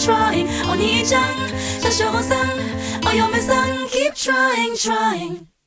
trying. Oh, On お兄ちゃん車掌さんお嫁さん keep trying trying.